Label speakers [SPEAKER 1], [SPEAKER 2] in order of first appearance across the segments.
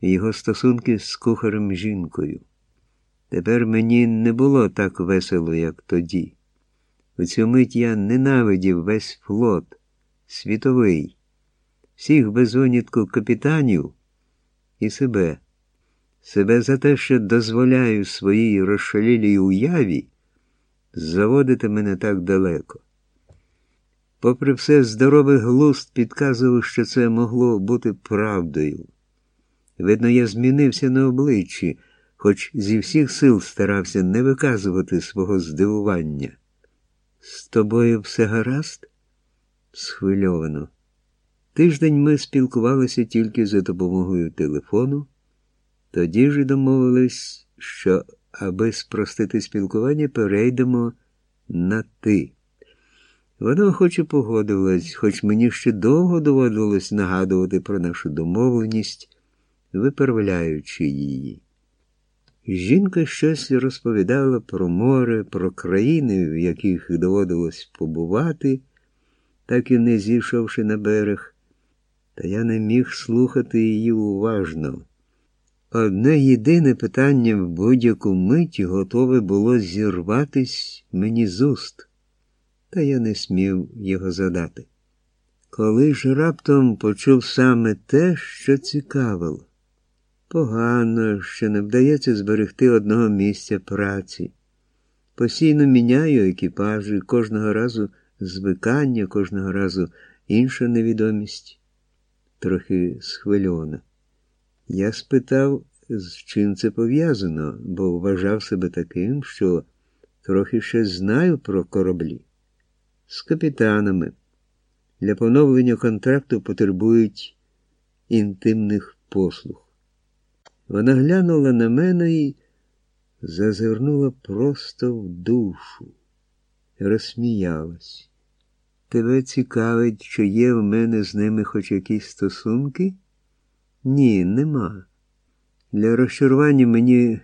[SPEAKER 1] його стосунки з кухарем жінкою. Тепер мені не було так весело, як тоді. У цю мить я ненавидів весь флот, світовий, всіх без винятку капітанів і себе, себе за те, що дозволяю своїй розшалілій уяві заводити мене так далеко. Попри все, здоровий глузд підказував, що це могло бути правдою. Видно, я змінився на обличчі, хоч зі всіх сил старався не виказувати свого здивування. З тобою все гаразд? Схвильовано. Тиждень ми спілкувалися тільки за допомогою телефону, тоді ж домовились, що, аби спростити спілкування, перейдемо на ти. Вона охоче погодилась, хоч мені ще довго доводилось нагадувати про нашу домовленість, виправляючи її. Жінка щось розповідала про море, про країни, в яких доводилось побувати, так і не зійшовши на берег, та я не міг слухати її уважно. Одне єдине питання в будь-яку мить готове було зірватись мені з уст, та я не смів його задати. Коли ж раптом почув саме те, що цікавило. Погано, що не вдається зберегти одного місця праці. Постійно міняю екіпажі, кожного разу звикання, кожного разу інша невідомість, трохи схвильована. Я спитав, з чим це пов'язано, бо вважав себе таким, що трохи ще знаю про кораблі. З капітанами. Для поновлення контракту потребують інтимних послуг. Вона глянула на мене і зазирнула просто в душу, розсміялась. Тебе цікавить, чи є в мене з ними хоч якісь стосунки? Ні, нема. Для розчарування мені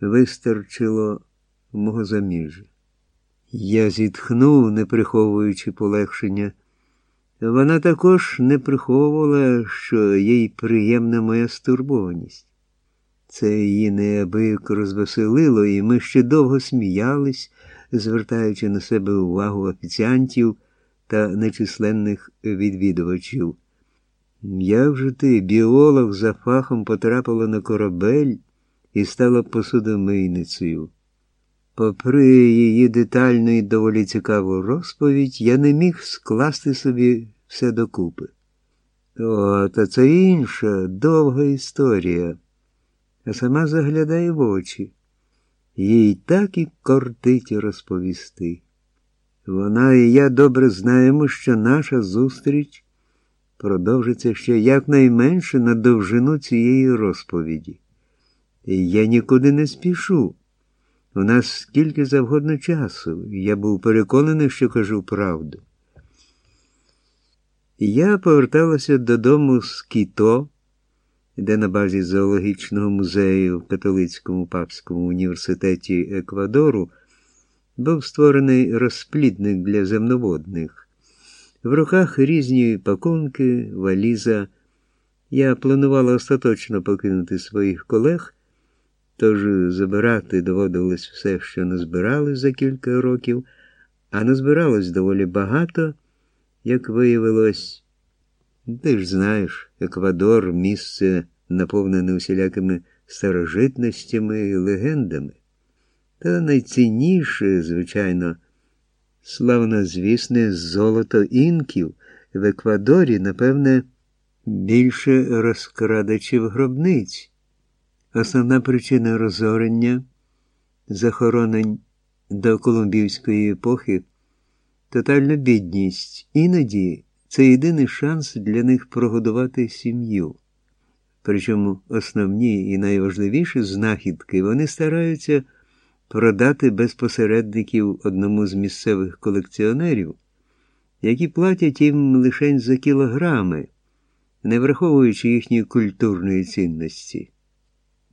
[SPEAKER 1] вистачило мого заміжжя. Я зітхнув, не приховуючи полегшення. Вона також не приховувала, що їй приємна моя стурбованість. Це її неабияк розвеселило, і ми ще довго сміялись, звертаючи на себе увагу офіціантів та нечисленних відвідувачів. Я вже ти, біолог за фахом потрапила на корабель і стала посудомийницею. Попри її детальну і доволі цікаву розповідь, я не міг скласти собі все докупи. О, та це інша довга історія, а сама заглядає в очі. Їй так і кортить розповісти. Вона і я добре знаємо, що наша зустріч продовжиться ще якнайменше на довжину цієї розповіді. І я нікуди не спішу. У нас скільки завгодно часу, я був переконаний, що кажу правду. Я поверталася додому з Кіто, де на базі зоологічного музею в Католицькому папському університеті Еквадору був створений розплідник для земноводних. В руках різні пакунки, валіза. Я планувала остаточно покинути своїх колег. Тож забирати доводилось все, що назбирали за кілька років, а назбиралось доволі багато, як виявилось. Ти ж знаєш, Еквадор місце наповнене усілякими старожитностями і легендами. Та найцінніше, звичайно, славнозвісне золото інків в Еквадорі, напевне, більше розкрадачів гробниць. Основна причина розорення, захоронень до колумбівської епохи тотальна бідність. Іноді це єдиний шанс для них прогодувати сім'ю. Причому основні і найважливіші знахідки вони стараються продати без посередників одному з місцевих колекціонерів, які платять їм лише за кілограми, не враховуючи їхньої культурної цінності.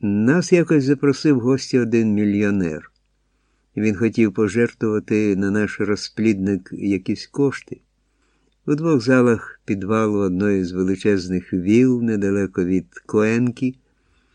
[SPEAKER 1] Нас якось запросив гості один мільйонер. Він хотів пожертвувати на наш розплідник якісь кошти. У двох залах підвалу одної з величезних віл недалеко від Коенки